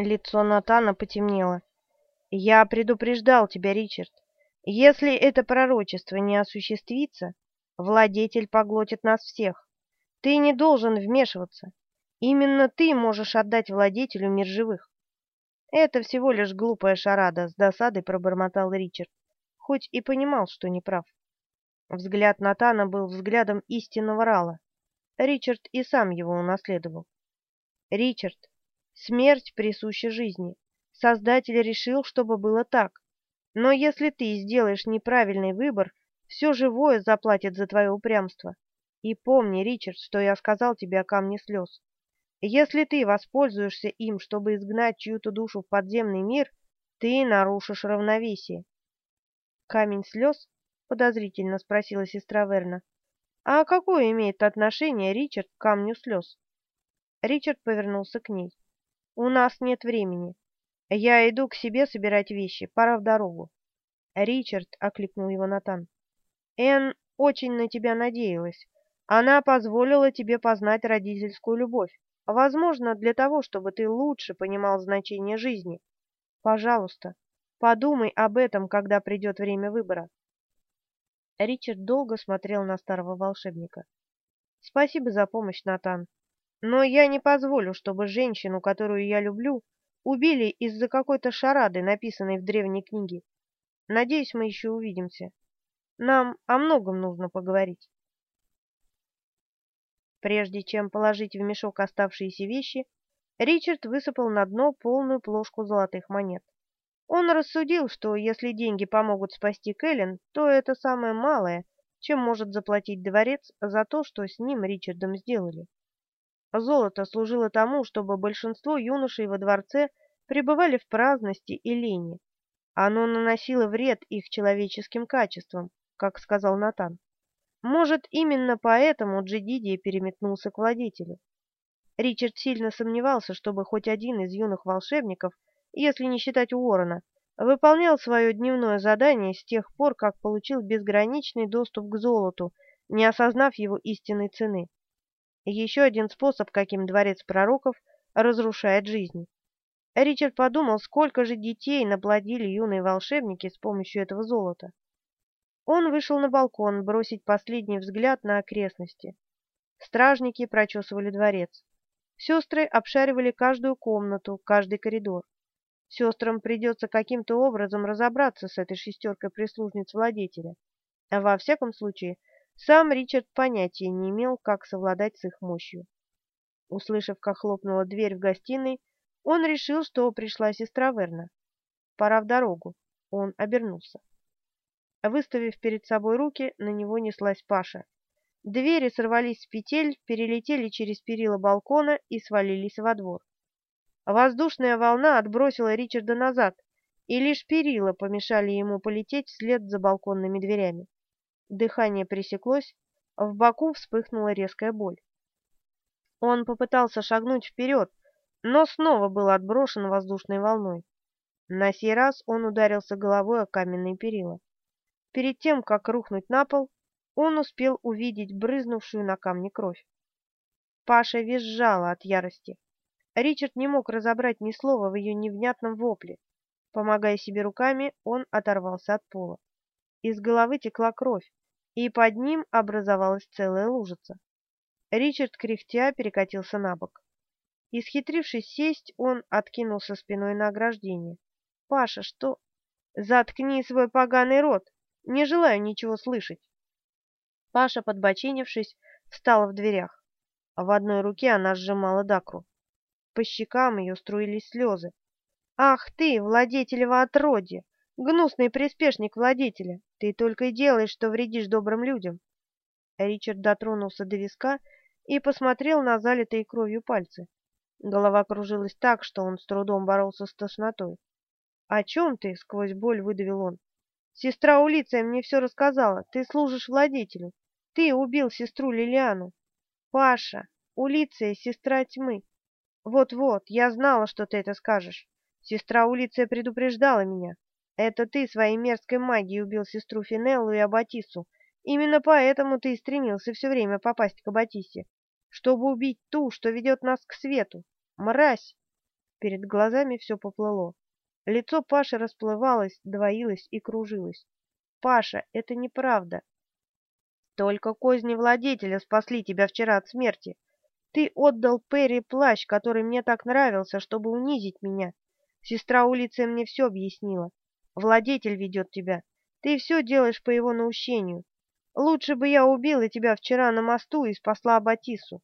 Лицо Натана потемнело. «Я предупреждал тебя, Ричард. Если это пророчество не осуществится, владетель поглотит нас всех. Ты не должен вмешиваться. Именно ты можешь отдать владетелю мир живых». «Это всего лишь глупая шарада», — с досадой пробормотал Ричард, хоть и понимал, что неправ. Взгляд Натана был взглядом истинного Рала. Ричард и сам его унаследовал. «Ричард, смерть присуща жизни. Создатель решил, чтобы было так. Но если ты сделаешь неправильный выбор, все живое заплатит за твое упрямство. И помни, Ричард, что я сказал тебе о камне слез. Если ты воспользуешься им, чтобы изгнать чью-то душу в подземный мир, ты нарушишь равновесие. Камень слез — подозрительно спросила сестра Верна. «А какое имеет отношение Ричард к камню слез?» Ричард повернулся к ней. «У нас нет времени. Я иду к себе собирать вещи. Пора в дорогу». «Ричард», — окликнул его Натан, — «Энн очень на тебя надеялась. Она позволила тебе познать родительскую любовь. Возможно, для того, чтобы ты лучше понимал значение жизни. Пожалуйста, подумай об этом, когда придет время выбора». Ричард долго смотрел на старого волшебника. «Спасибо за помощь, Натан. Но я не позволю, чтобы женщину, которую я люблю, убили из-за какой-то шарады, написанной в древней книге. Надеюсь, мы еще увидимся. Нам о многом нужно поговорить». Прежде чем положить в мешок оставшиеся вещи, Ричард высыпал на дно полную плошку золотых монет. Он рассудил, что если деньги помогут спасти Кэлен, то это самое малое, чем может заплатить дворец за то, что с ним Ричардом сделали. Золото служило тому, чтобы большинство юношей во дворце пребывали в праздности и лени. Оно наносило вред их человеческим качествам, как сказал Натан. Может, именно поэтому Джедидия переметнулся к владетелю. Ричард сильно сомневался, чтобы хоть один из юных волшебников – если не считать Уоррена, выполнял свое дневное задание с тех пор, как получил безграничный доступ к золоту, не осознав его истинной цены. Еще один способ, каким дворец пророков разрушает жизнь. Ричард подумал, сколько же детей наплодили юные волшебники с помощью этого золота. Он вышел на балкон бросить последний взгляд на окрестности. Стражники прочесывали дворец. Сестры обшаривали каждую комнату, каждый коридор. Сестрам придется каким-то образом разобраться с этой шестеркой прислужниц владетеля. Во всяком случае, сам Ричард понятия не имел, как совладать с их мощью. Услышав, как хлопнула дверь в гостиной, он решил, что пришла сестра Верна. Пора в дорогу. Он обернулся. Выставив перед собой руки, на него неслась Паша. Двери сорвались с петель, перелетели через перила балкона и свалились во двор. Воздушная волна отбросила Ричарда назад, и лишь перила помешали ему полететь вслед за балконными дверями. Дыхание пресеклось, в боку вспыхнула резкая боль. Он попытался шагнуть вперед, но снова был отброшен воздушной волной. На сей раз он ударился головой о каменные перила. Перед тем, как рухнуть на пол, он успел увидеть брызнувшую на камни кровь. Паша визжала от ярости. Ричард не мог разобрать ни слова в ее невнятном вопле. Помогая себе руками, он оторвался от пола. Из головы текла кровь, и под ним образовалась целая лужица. Ричард, кряхтя, перекатился на бок. Исхитрившись сесть, он откинулся спиной на ограждение. «Паша, что...» «Заткни свой поганый рот! Не желаю ничего слышать!» Паша, подбочинившись, встала в дверях. В одной руке она сжимала дакру. По щекам ее струились слезы. «Ах ты, владетелево отродье! Гнусный приспешник владетеля! Ты только и делаешь, что вредишь добрым людям!» Ричард дотронулся до виска и посмотрел на залитые кровью пальцы. Голова кружилась так, что он с трудом боролся с тошнотой. «О чем ты?» — сквозь боль выдавил он. «Сестра Улиция мне все рассказала. Ты служишь владетелю. Ты убил сестру Лилиану. Паша, Улиция — сестра тьмы. «Вот-вот, я знала, что ты это скажешь. Сестра Улиция предупреждала меня. Это ты своей мерзкой магией убил сестру Финеллу и Аббатису. Именно поэтому ты и стремился все время попасть к Аббатисе, чтобы убить ту, что ведет нас к свету. Мразь!» Перед глазами все поплыло. Лицо Паши расплывалось, двоилось и кружилось. «Паша, это неправда. Только козни владетеля спасли тебя вчера от смерти. Ты отдал Перри плащ, который мне так нравился, чтобы унизить меня. Сестра улицы мне все объяснила. Владетель ведет тебя. Ты все делаешь по его наущению. Лучше бы я убила тебя вчера на мосту и спасла Батису.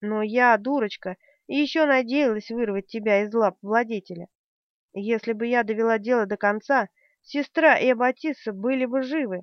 Но я, дурочка, еще надеялась вырвать тебя из лап владетеля. Если бы я довела дело до конца, сестра и Аббатиса были бы живы.